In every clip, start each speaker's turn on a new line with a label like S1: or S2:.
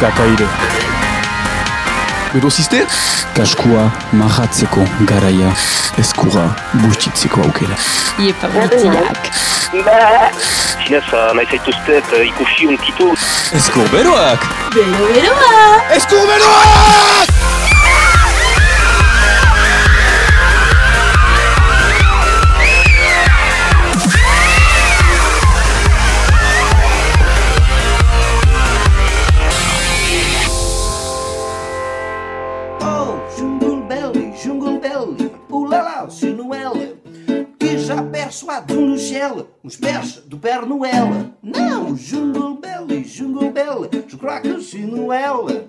S1: Gakaire.
S2: Berozizte?
S1: Kaskua mahatzeko garaia eskura bustitzeko aukera.
S3: Iepa butiak.
S4: Zinez, nahi zaituzte eta ikusi unkitu.
S1: Eskur beroak!
S3: Bero beroa!
S2: Eskur beroak!
S5: gato no shell, os pés do pé no Não, Jungle Belly, Jungle Belly, os cracos e Noel.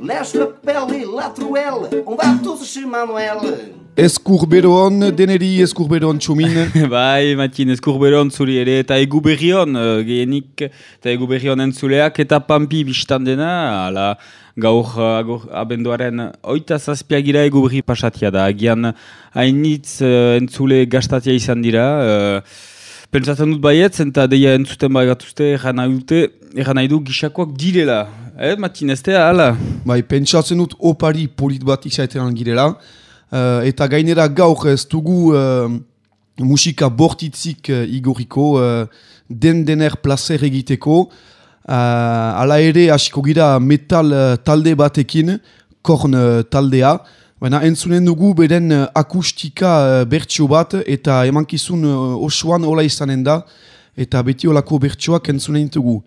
S5: Leste pele, latruel, onde há todos Manuel.
S2: Eskurberon, deneri eskurberon txumin.
S6: bai, Matin, eskurberon zuri ere, eta egu ta uh, gehienik, eta egu entzuleak, eta pampi biztan dena, ala, gaur, uh, gaur abenduaren oita zazpiagira egu berri pasatia da, agian hainitz uh, entzule gastatia izan dira, uh, Pentsatzen dut baietz, eta deia entzuten bai gatuzte, eran nahi eran nahi du gixakoak direla. Eh, Matin, ez da, ala?
S2: bai, pentsatzen dut opari polit bat izaetan girela. Uh, eta gainera gaur ez dugu uh, musika bortitzik uh, igoriko, uh, den dener placer egiteko. Uh, ala ere hasiko gira metal uh, talde batekin, korn uh, taldea. Baina entzunen dugu beren uh, akustika uh, bertso bat eta emankizun uh, osoan hola izanen da. Eta beti olako bertsoak entzunen dugu.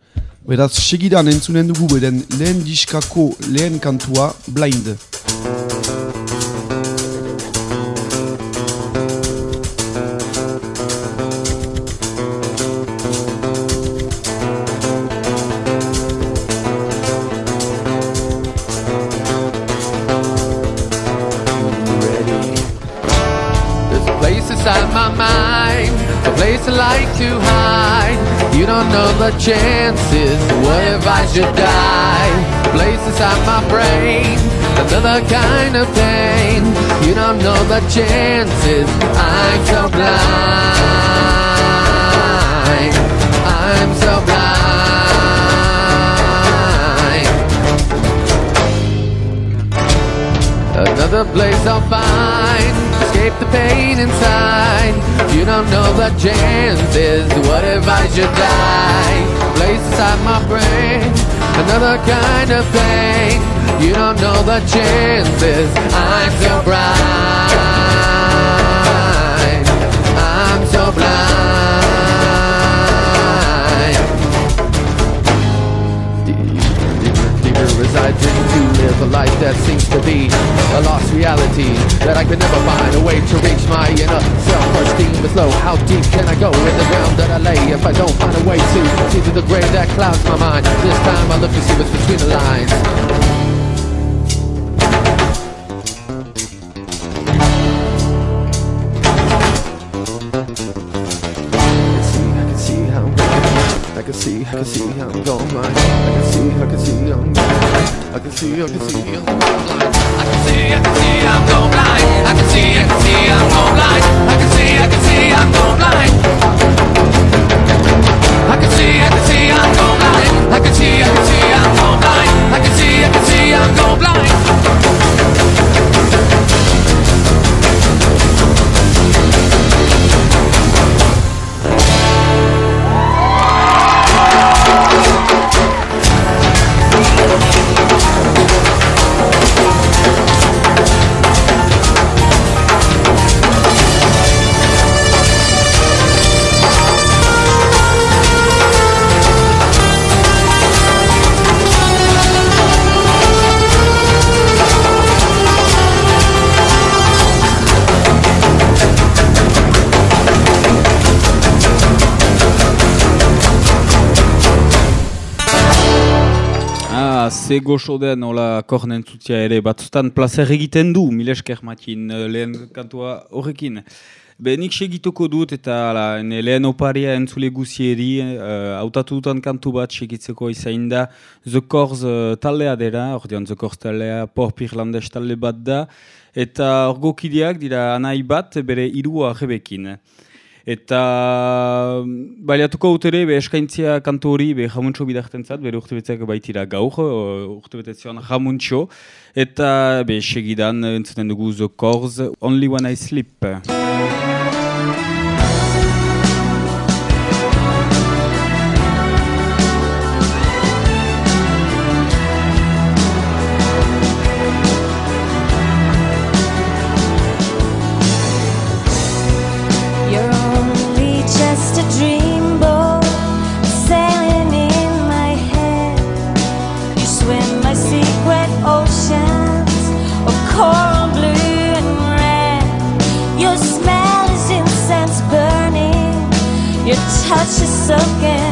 S2: Beraz, segidan entzunen dugu beren lehen diskako lehen kantua, Blind.
S7: The chances. What if I should die? Place inside my brain, another kind of pain. You don't know the chances. I'm so blind. I'm so blind. Another place I'll find Escape the pain inside. You don't know the chances What if I should die? Place inside my brain Another kind of pain. You don't know the chances I'm so blind. I'm so blind. Deeper resides into live a life that seems to be a lost reality that I could never find a way to reach my inner self-esteem is low. How deep can I go in the ground that I lay if I don't find a way to see through the gray that clouds my mind? This time I look to see what's between the lines. seguindo,
S6: seguindo. Ze goxo den, hola, kornen zutzia ere, batzutan placer egiten du, milesker matin, eh, lehen kantua horrekin. Be, nik segituko dut eta ala, ene lehen oparia entzule guzieri, uh, autatu dutan kantu bat segitzeko izain da, The Corrs uh, taldea dira, ordean The Corrs taldea pop irlandes talde bat da, eta orgokideak dira anai bat bere irua rebekin. Eta mm, baliatuko dut ere, be, eskaintzia kantu hori be, jamuntxo bidarten zat, bere urtebeteak baitira gaur, urtebetezion jamuntxo. Eta be, segidan entzuten dugu The Only When I Sleep.
S8: suck again.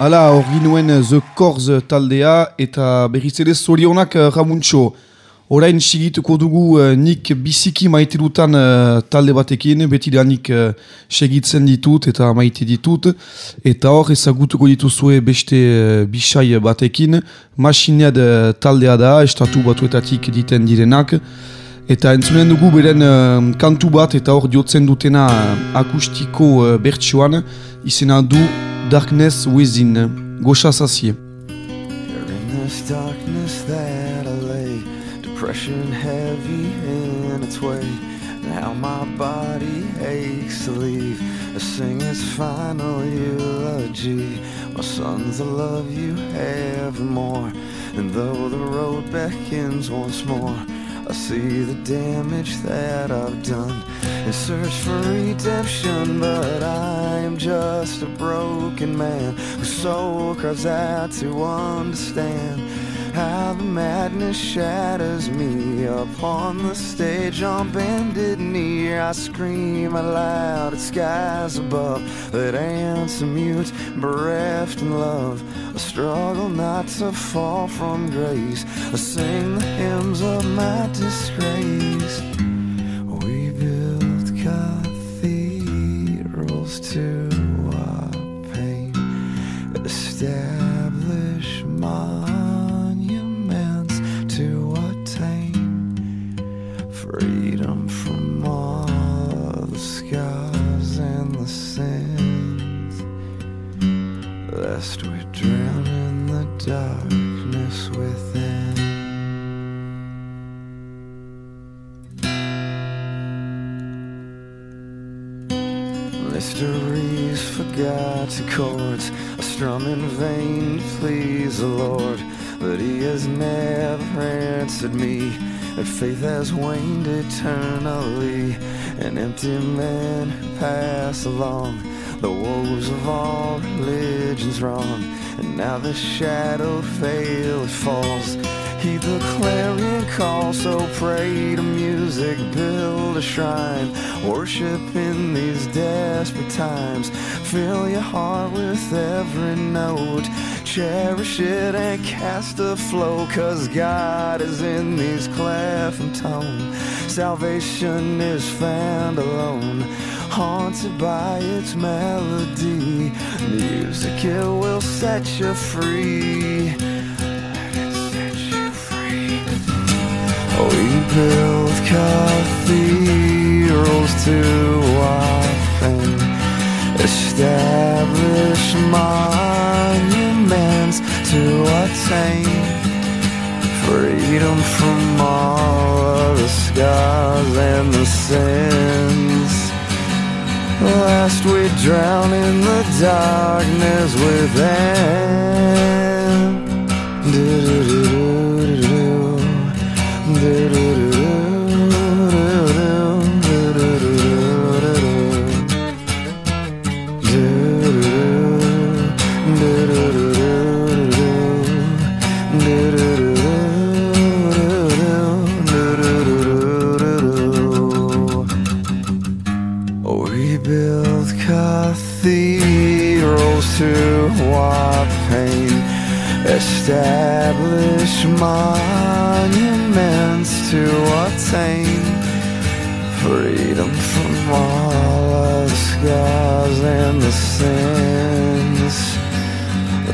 S8: Hala, horri nuen uh, The
S2: Corz taldea eta berriz ere zorionak uh, Ramuntxo. Horain sigituko dugu uh, nik biziki maite dutan uh, talde batekin, beti da nik uh, segitzen ditut eta maite ditut. Eta hor ezagutuko dituzue beste uh, bisai batekin, masinead uh, taldea da, estatu batuetatik diten direnak. Eta entzunen dugu beren uh, kantu bat eta hor diotzen dutena akustiko uh, bertsoan, izena du... Darkness Within,
S9: goshasasiya in this darkness that i lay Depression heavy in its way. Now my body aches to leave. I sing its final eulogy. My sons, I love you evermore. And though the road beckons once more, I see the damage that I've done and search for redemption. But I am just a broken man whose soul cries out to understand how the madness shatters me upon the stage on bended knee. I scream aloud loud at skies above that answer mute, bereft in love. I struggle not to fall from grace. I sing the hymns of my disgrace. We built cathedrals to forgotten chords I strum in vain to please the Lord. But he has never answered me. And faith has waned eternally. An empty man pass along. The woes of all religions wrong. And now the shadow veil falls Heed the clarion call, so pray to music, build a shrine, worship in these desperate times. Fill your heart with every note, cherish it and cast a flow, cause God is in these clef and tone. Salvation is found alone, haunted by its melody. Music, it will set you free. Oh, we build cathedrals to fame, establish monuments to attain freedom from all of the scars and the sins. Last we drown in the darkness within. We build cathedrals to our pain establish monuments to attain freedom from all of the scars and the sins.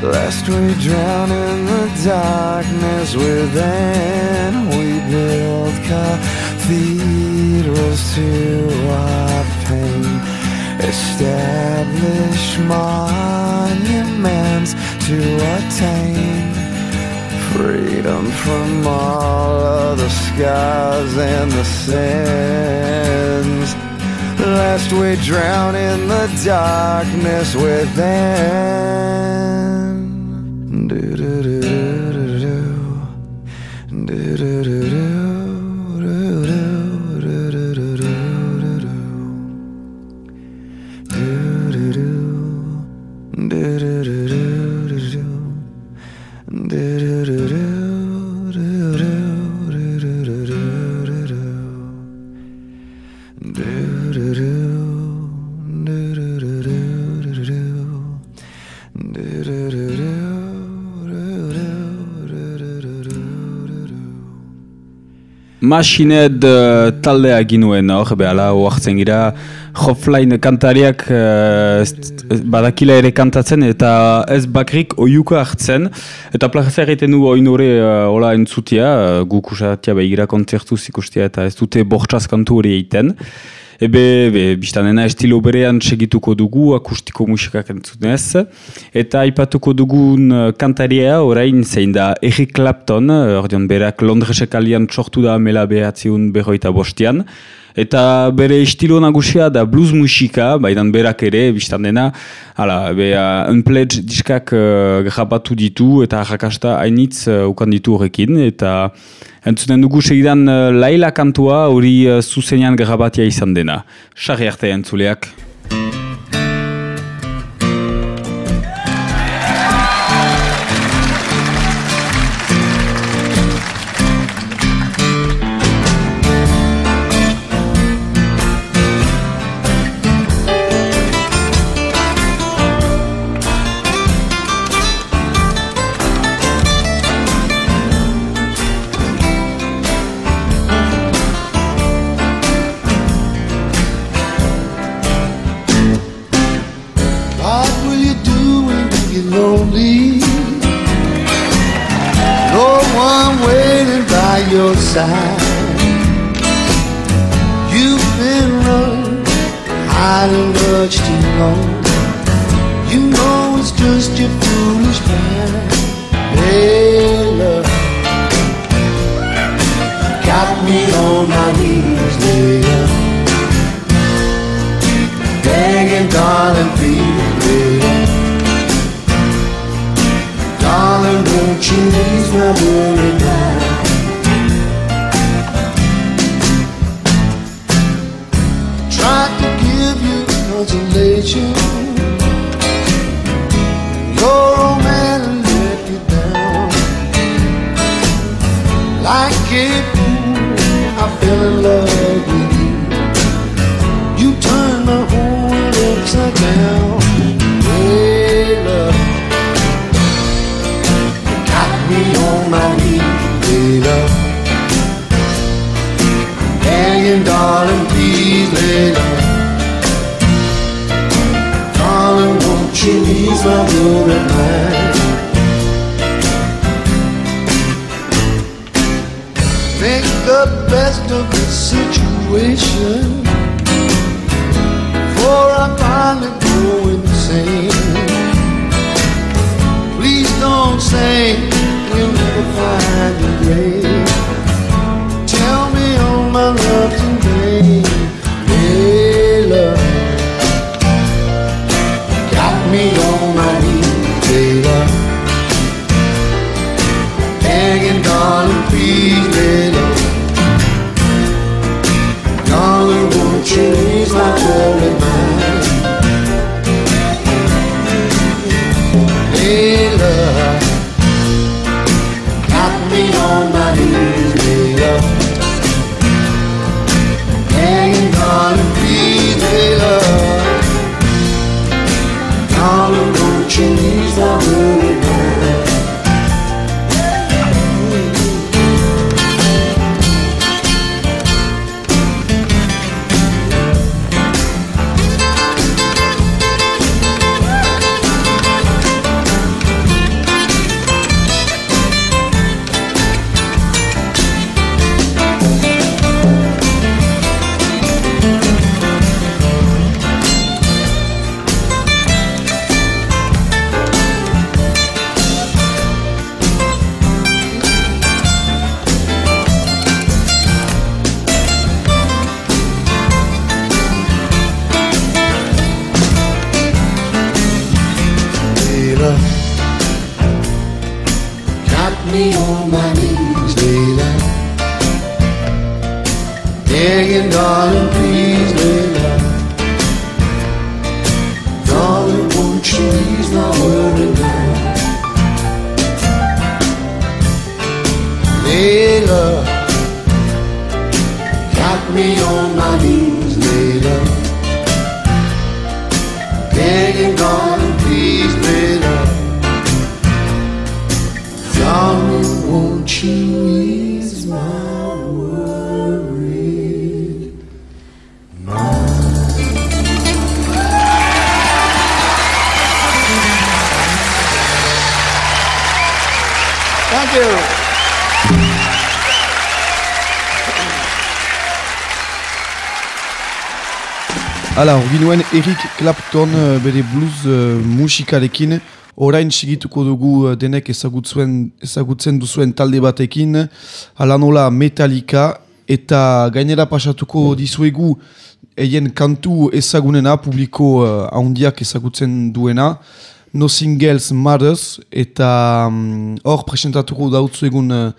S9: Lest we drown in the darkness within, we build cathedrals to our pain. Establish monuments to attain freedom from all of the scars and the sins. Lest we drown in the darkness within. Do-do-do-do-do-do.
S6: Machined uh, taldea ginuen hor, behala oartzen gira, Hofline kantariak uh, badakila ere kantatzen eta ez bakrik oiuka hartzen. Eta plaza egiten du oin hori uh, hola entzutia, uh, guk usatia begira kontzertuz ikustia eta ez dute bortxaz kantu hori egiten. Ebe, be, biztanena estilo berean segituko dugu akustiko musikak entzunez. Eta aipatuko dugun uh, kantaria orain zein da Eric Clapton, uh, ordeon berak Londresek alian sortu da mela behatziun berroita bostian. Eta bere estilo nagusia da blues musika, baidan berak ere, biztan dena, hala, be, uh, Unpledged diskak uh, grabatu ditu eta jakasta hainitz uh, ukan ditu horrekin, eta entzunen dugu segidan uh, Laila kantua hori uh, zuzenean grabatia izan dena. Sarri arte entzuleak.
S10: Side. You've been running, hiding much too long. You know it's just your foolish mind. Hey, love, got me on my knees, love. Begging, darling, please, Darling, won't you ease my worry now? you. wish you.
S2: Hala, hori nuen Eric Clapton eh, bere blues eh, musikarekin, orain segituko dugu eh, denek ezagutzen, ezagutzen duzuen talde batekin, hala nola Metallica, eta gainera pasatuko dizuegu eien kantu ezagunena, publiko uh, haundiak ezagutzen duena, No Singles Mothers, eta mm, hor presentatuko dautzu egun eh,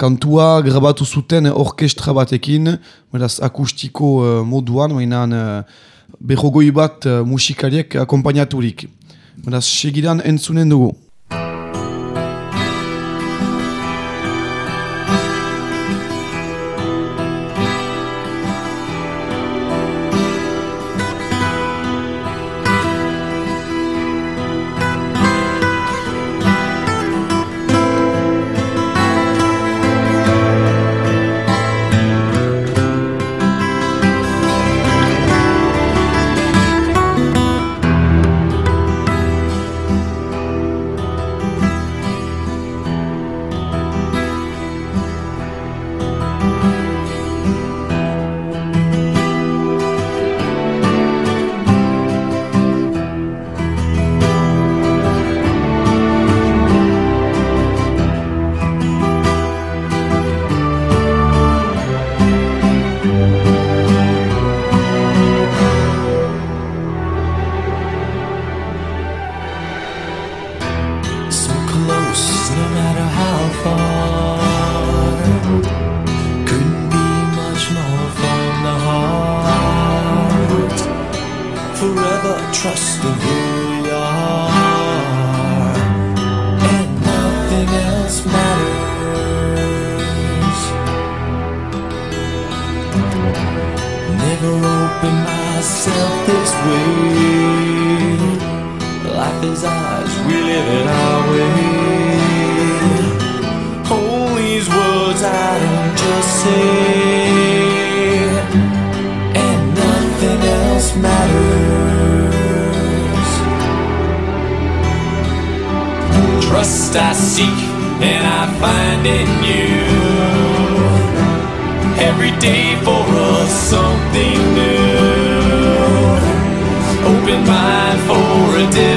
S2: kantua grabatu zuten orkestra batekin, beraz akustiko uh, moduan, mainan uh, berrogoi bat uh, musikariek akompainaturik. Beraz, segidan entzunen dugu.
S11: Forever trusting who we are, and nothing else matters. Never open myself this way. Life is ours, we live it our way. All these words I don't just say, Trust I seek, and I find in you. Every day for us something new. Open mind for a different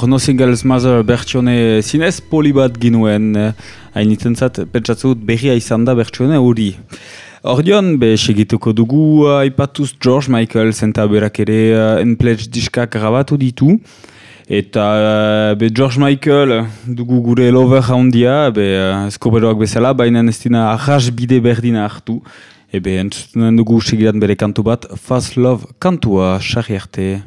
S6: hor, No Singles Mother bertsione zinez poli bat ginuen, eh, hainitzen zat, pentsatzut berria izan da bertsione hori. Ordion, be, segituko dugu, aipatuz George Michael zenta berak ere uh, Unpledged diskak grabatu ditu. Eta uh, be George Michael dugu gure lover handia, be uh, eskorberoak bezala, baina ez dina ahas bide berdina hartu. Ebe, entzuten dugu segidan bere kantu bat, Fast Love kantua, sarri arte.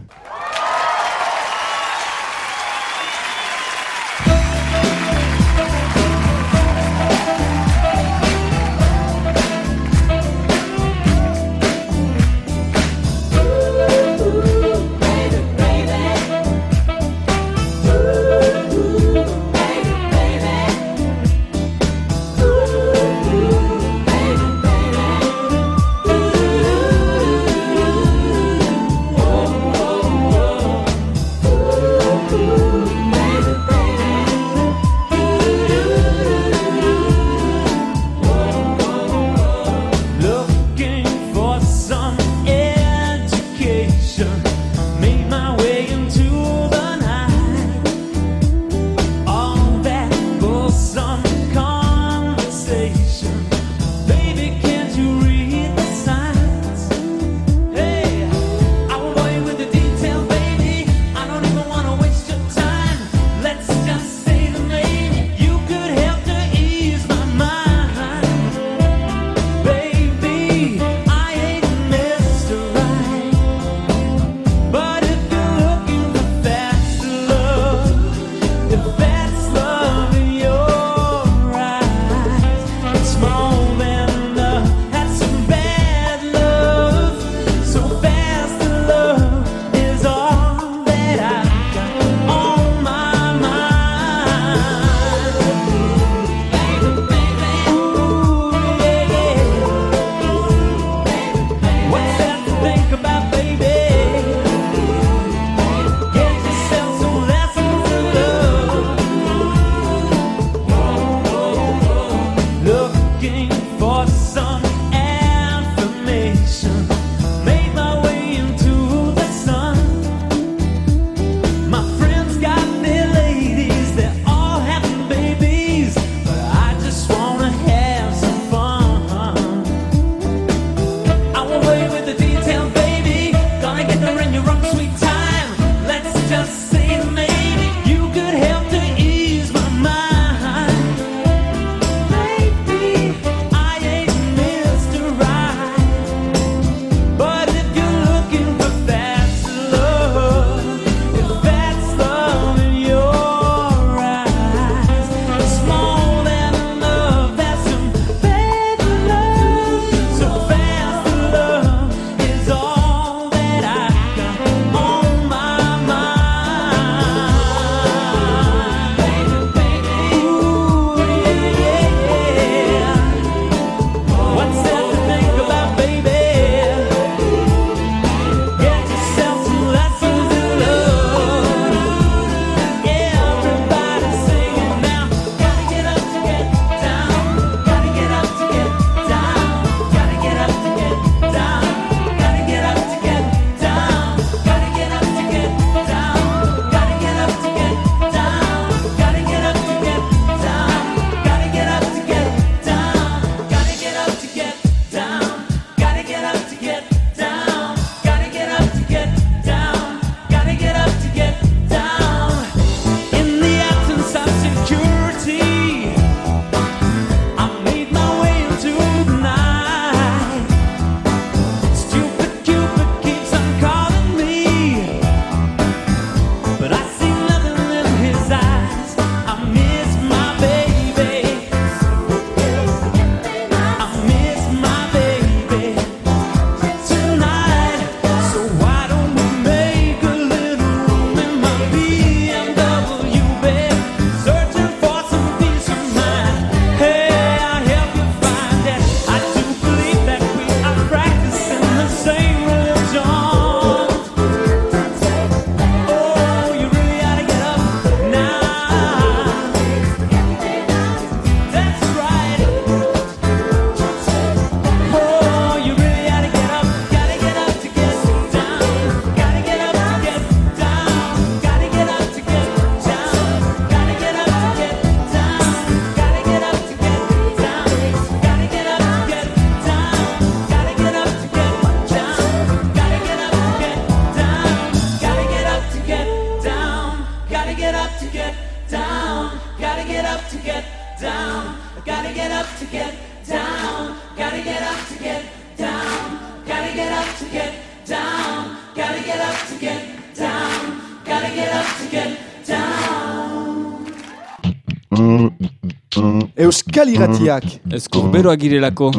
S2: Irratiak.
S6: Eskurberoak girelako.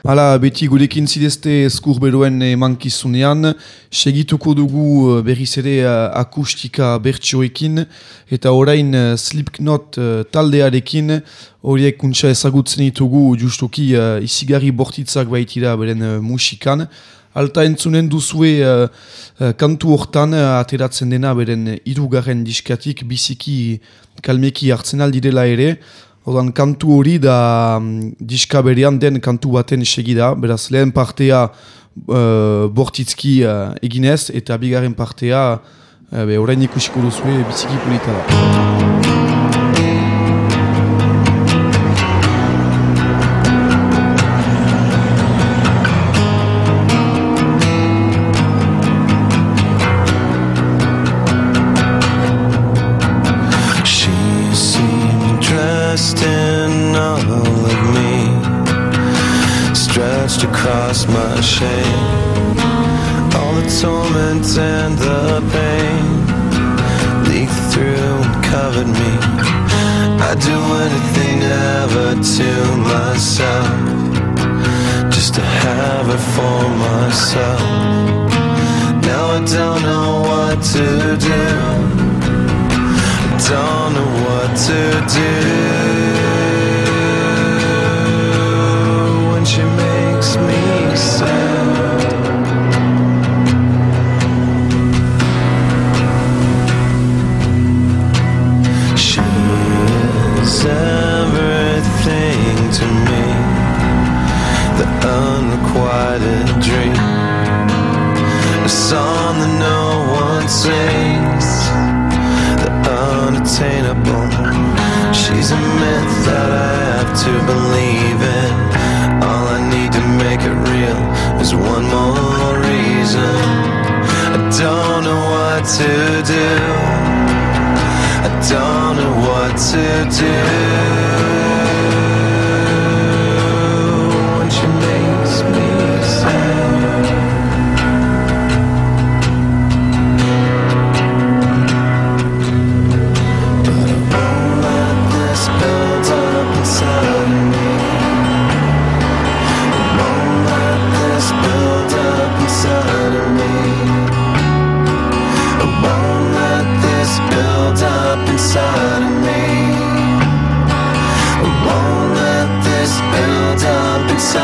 S2: Hala, beti gurekin zidezte eskurberoen emankizunean, segituko dugu eh, berriz ere eh, akustika bertsioekin, eta orain eh, Slipknot eh, taldearekin, horiek kuntsa ezagutzen ditugu justuki izigarri bortitzak baitira beren eh, musikan. Alta entzunen duzue eh, eh, kantu hortan eh, ateratzen dena beren irugarren diskatik biziki kalmeki hartzen aldirela ere, Odan kantu hori da mm, diska berean den kantu baten segida, beraz lehen partea uh, bortitzki uh, eginez eta bigarren partea uh, be, orain ikusiko duzue biziki polita da.
S9: Stretched across my shame. All the torment and the pain leaked through and covered me. I'd do anything ever to myself, just to have her for myself. Now I don't know what to do don't know what to do unrequited dream, a song that no one sings the unattainable. She's a myth that I have to believe in. All I need to make it real is one more reason. I don't know what to do. I don't know what to do. someday I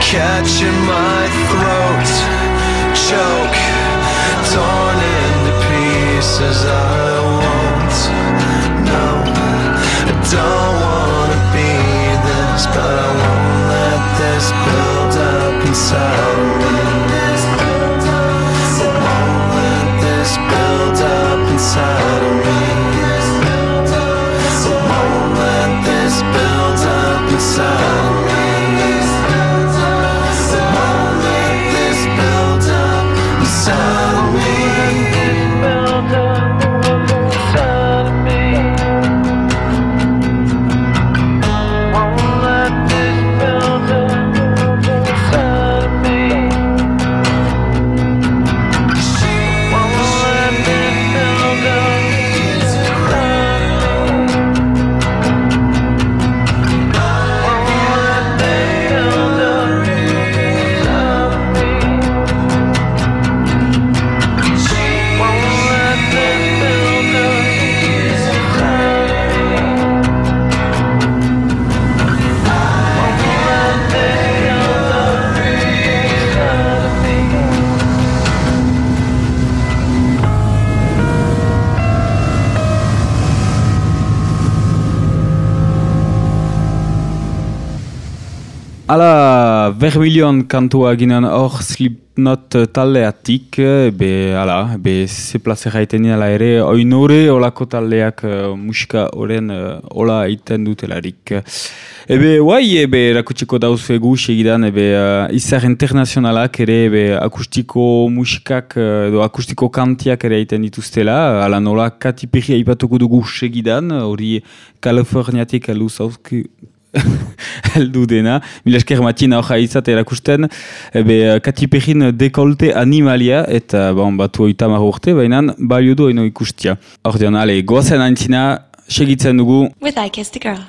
S9: catch in my throat,
S6: Vermilion kantua ginen hor Slipknot eh, taldeatik, eh, be, ala, be, ze plazera haiten nien ere, oin horre olako taldeak uh, musika horren uh, ola iten dutelarik. Ebe, guai, ebe, rakutseko dauzue gu segidan, ebe, uh, izar internazionalak ere, ebe, akustiko musikak, edo akustiko kantiak ere haiten dituztela, ala nola katipirri aipatuko dugu segidan, hori Kaliforniatik aluz heldu dena. Mila esker matien aurra izate erakusten. Ebe, eh, kati perrin dekolte animalia eta ba, bon, batu oita marrurte, baina balio du ikustia. Ordean, ale, goazen antzina, segitzen dugu.
S3: With I
S12: Kiss the Girl.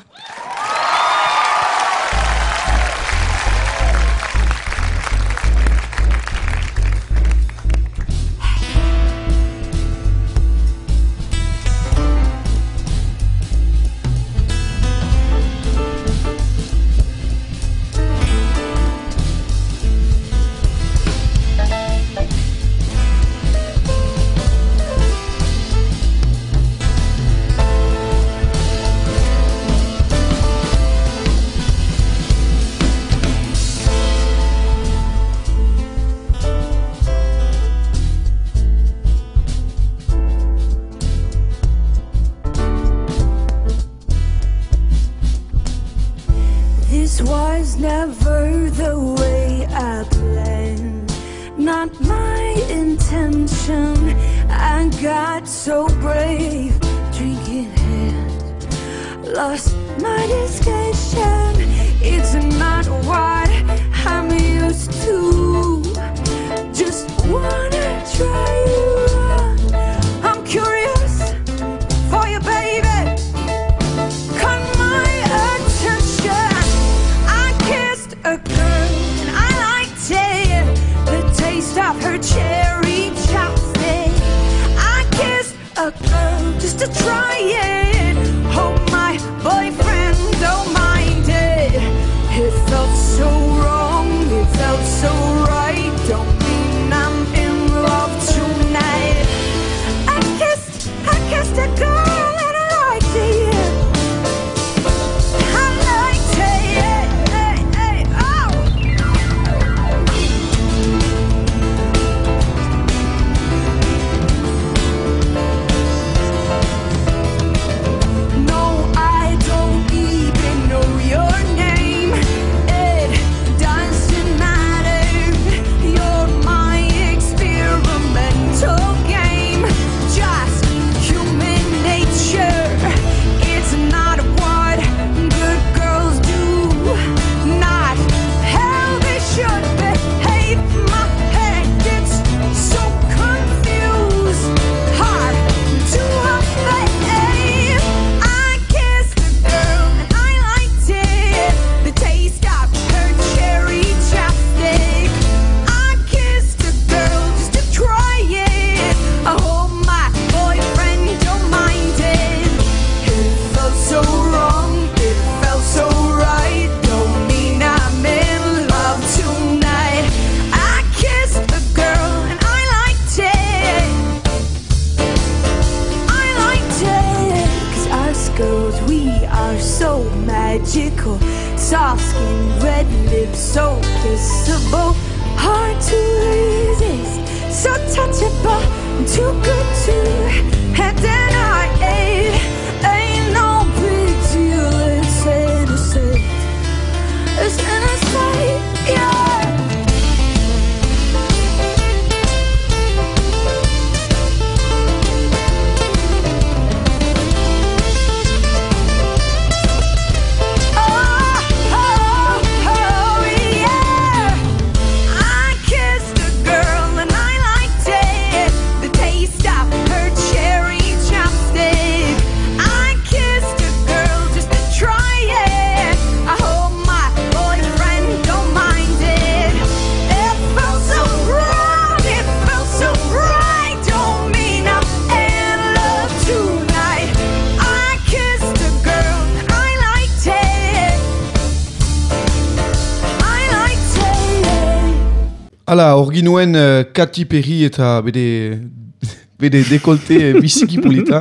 S2: Hala, hor nuen uh, eh, Katy Perry eta bere, bere dekolte eh, biziki polita.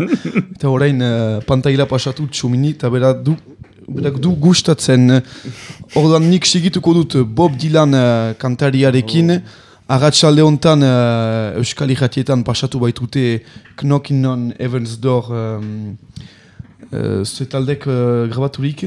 S2: Eta orain uh, pantaila pasatu txumini eta bera du, berak du gustatzen. Ordan nik segituko dut Bob Dylan uh, kantariarekin. Oh. Arratxalde honetan uh, Euskal Iratietan pasatu baitute Knocking on Heaven's Door um, uh, zetaldek uh, grabaturik.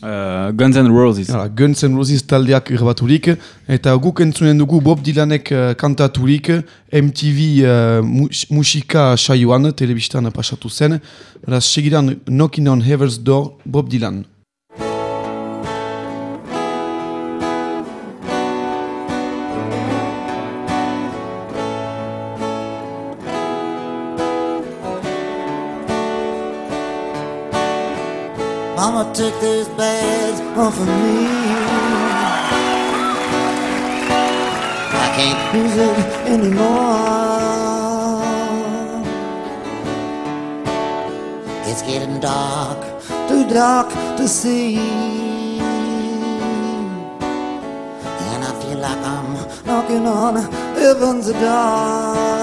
S6: Uh, Guns N' Roses.
S2: Hala, Guns N' Roses taldeak grabaturik, eta guk entzunen dugu Bob Dylanek uh, kantaturik MTV uh, mus musika saioan, telebistan pasatu zen. Beraz, segidan Knockin' on Heaven's Door, Bob Dylan.
S10: Took those bags off of me. I can't use it anymore. It's getting dark, too dark to see. And I feel like I'm knocking on heaven's door.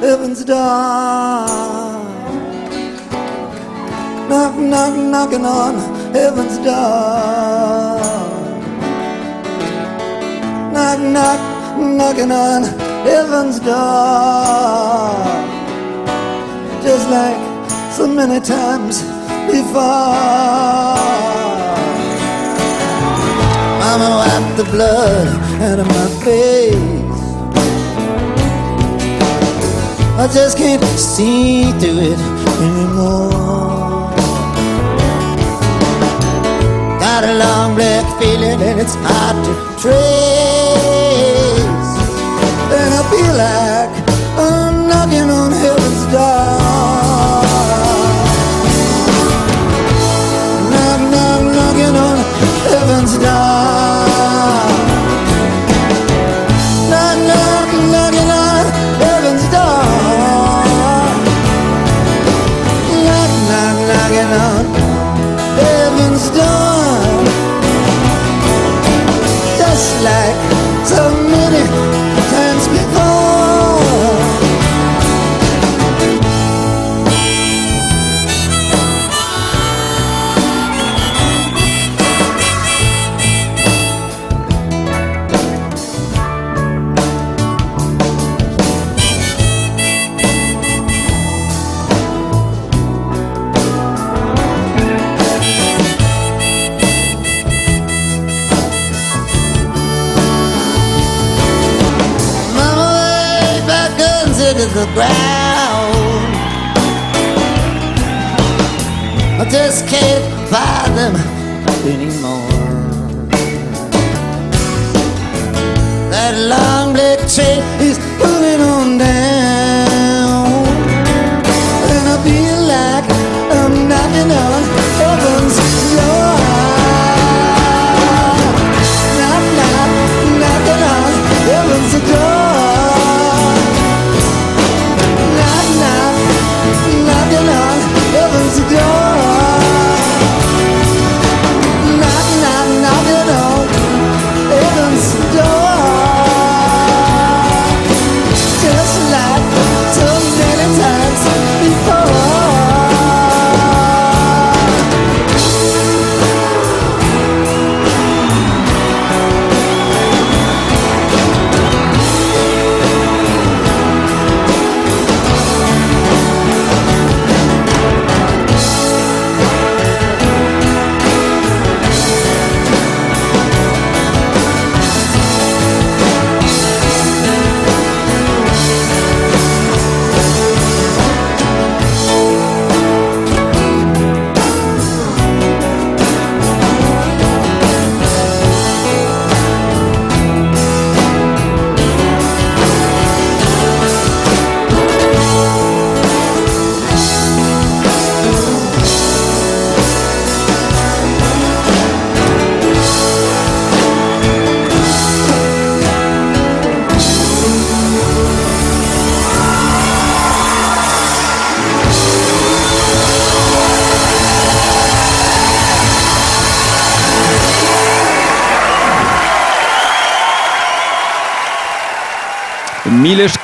S10: Heaven's door. Knock, knock, knocking on heaven's door. Knock, knock, knocking on heaven's door. Just like so many times before. Mama wiped the blood out of my face. I just can't see through it anymore. Got a long black feeling and it's hard to trace. And I feel like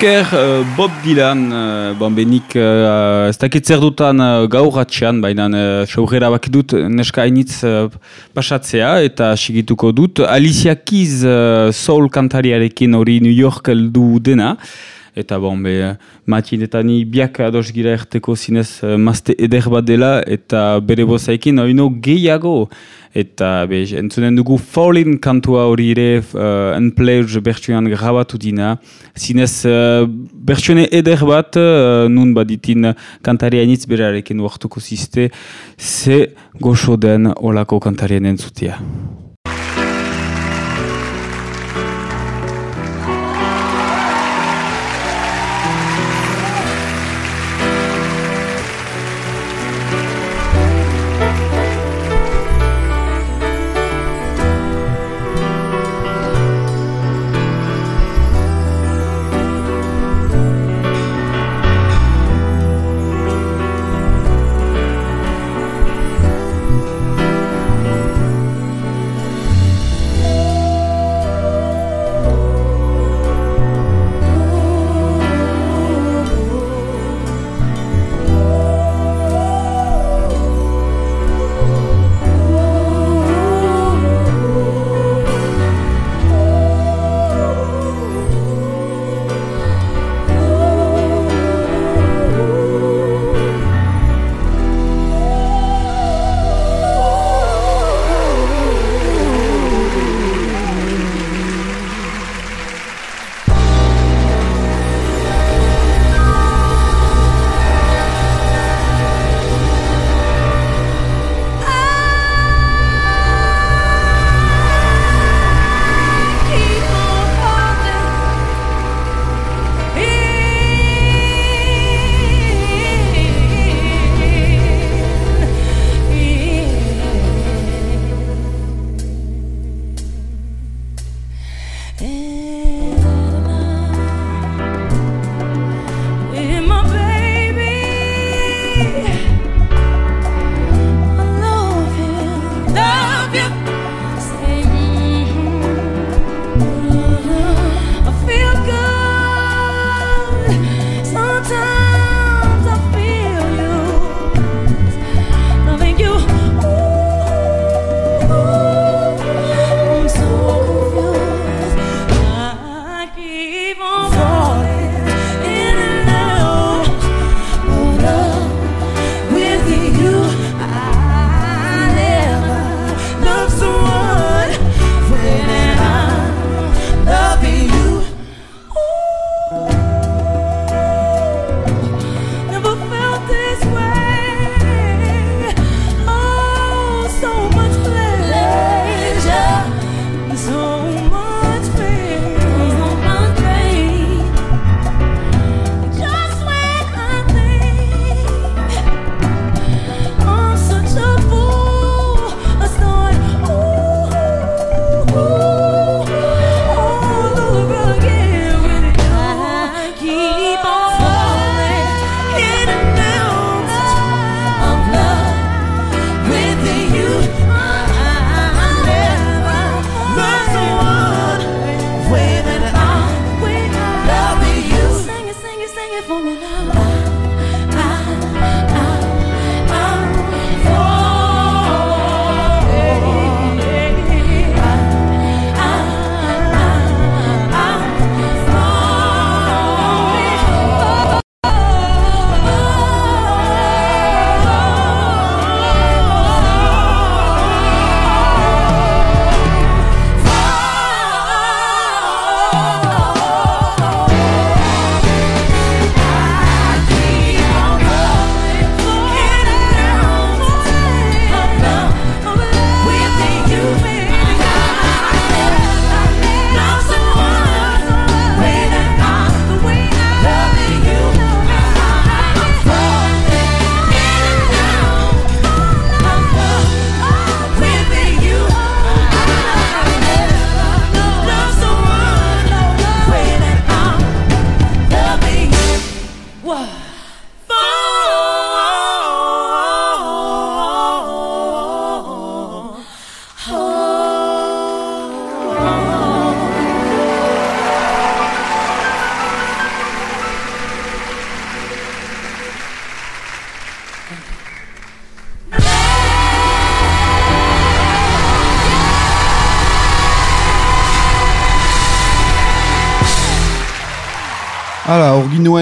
S6: esker uh, Bob Dylan, uh, bon benik uh, ez dakit zer dutan uh, gaur atxean, baina uh, saurera bak dut neska hainitz uh, pasatzea eta sigituko dut. Alicia Keys uh, soul kantariarekin hori New York eldu dena. Eta bon, be, Matin eta ni biak ados gira erteko zinez uh, mazte eder bat dela eta bere bozaikin oino gehiago. Eta be, entzunen dugu Fallin kantua hori ere uh, Unpledge bertsuan grabatu dina. Zinez uh, bertsune eder bat uh, nun baditin kantaria nitz berarekin uartuko ziste. Ze goxo den olako kantarien entzutia.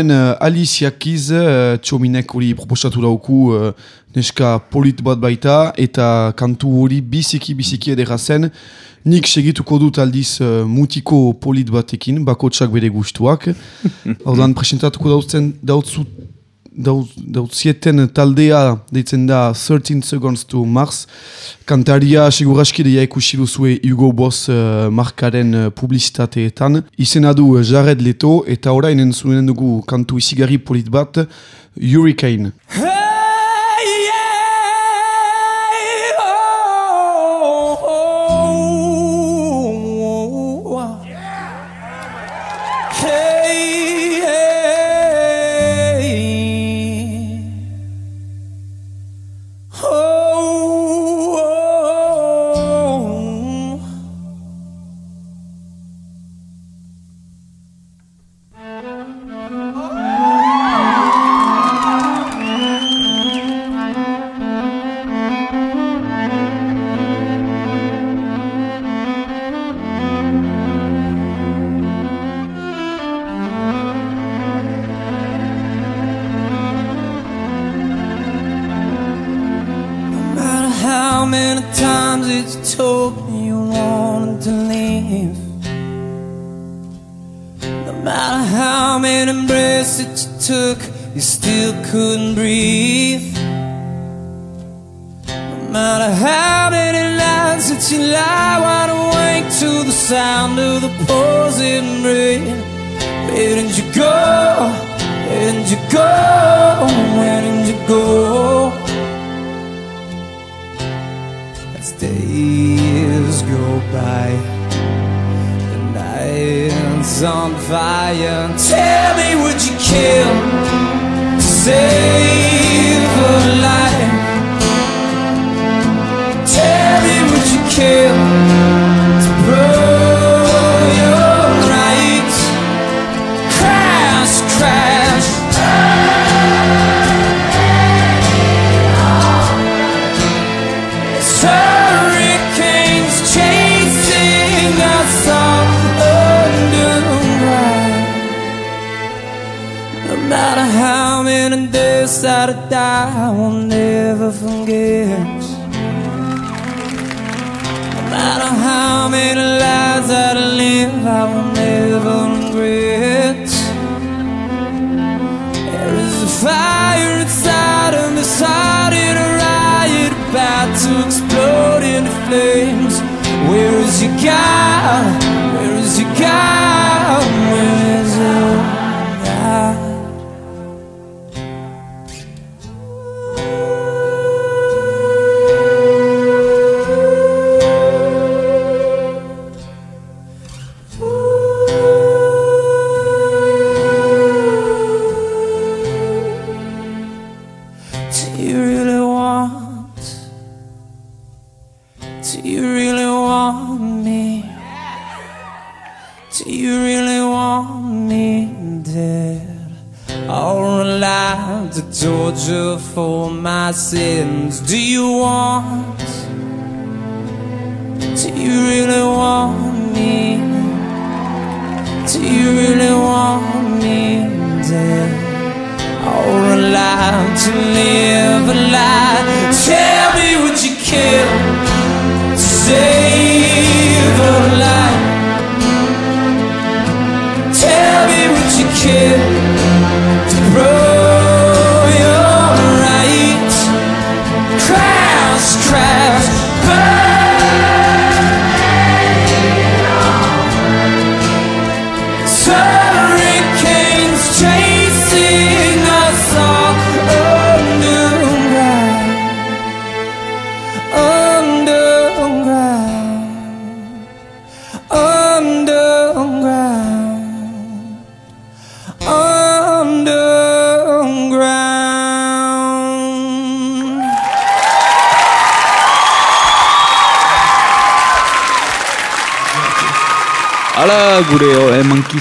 S2: Ginoen uh, Alice Jakiz, uh, txominek hori proposatu dauku uh, neska polit bat baita, eta kantu hori biziki-biziki edera zen. Nik segituko dut aldiz uh, mutiko polit batekin, bakotsak bere gustuak. Haudan presentatuko dautzen, dautzu, daut, dautzieten taldea deitzen da 13 Seconds to Mars. Kantaria seguraski deia ikusi duzue Hugo Boss uh, markaren uh, publizitateetan. Izena du uh, Jared Leto eta orain entzunen dugu kantu izigarri polit bat Hurricane.
S13: Hey, told me you wanted to leave. No matter how many breaths that you took, you still couldn't breathe. No matter how many nights that you lie wide awake to the sound of the pouring rain. Where did you go? Fire. Tell me, would you kill to save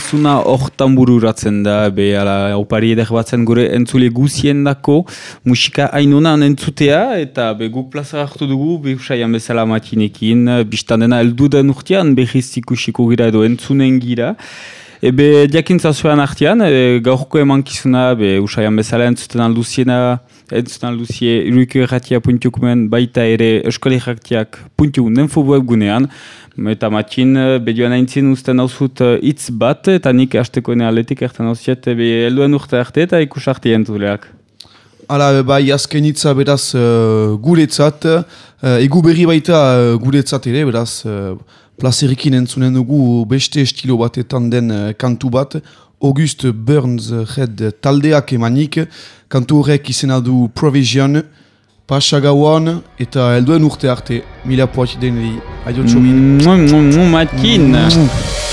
S6: emankizuna hortan bururatzen da, be ala opari eder batzen gure entzule guzien dako musika hainonan entzutea, eta be guk plaza hartu dugu, be usaian bezala matinekin, biztan dena elduden urtean behiz ikusiko gira edo entzunen gira. Ebe, diakintza zuen artean, e, gaurko emankizuna, be, usaian bezala entzuten alduziena, entzuten alduzie, iruiko erratia puntiukumen, baita ere eskoli jaktiak puntiu nenfo webgunean, eta matxin, bedioan aintzin usten hauzut hitz bat, eta nik hastekoene aletik erten hauziet, be, helduen urte arte eta ikus arte entzuleak.
S2: Hala, bai, azken hitza beraz uh, guretzat, uh, egu berri baita uh, guretzat ere, beraz, uh, plazerikin entzunen dugu beste estilo batetan den uh, kantu bat, Auguste Burns Red taldeak emanik, kantu horrek izena du Provision, pasa gauan eta helduen urte arte, mila poat deneri, aio txobin.
S6: Mm, Matxin!
S14: Future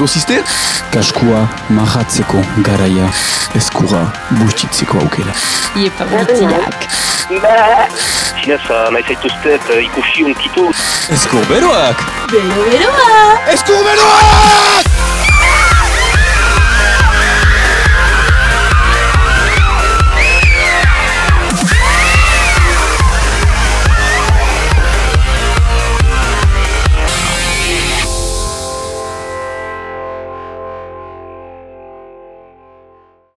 S1: Gero ziste?
S6: Kaskua mahatzeko garaia eskura bustitzeko aukera.
S3: Iepa guztiak.
S4: Zinez, uh, nahi zaituztet uh, ikusi unkitu.
S6: Eskurberoak!
S3: Bero beroak!
S1: Eskurberoak!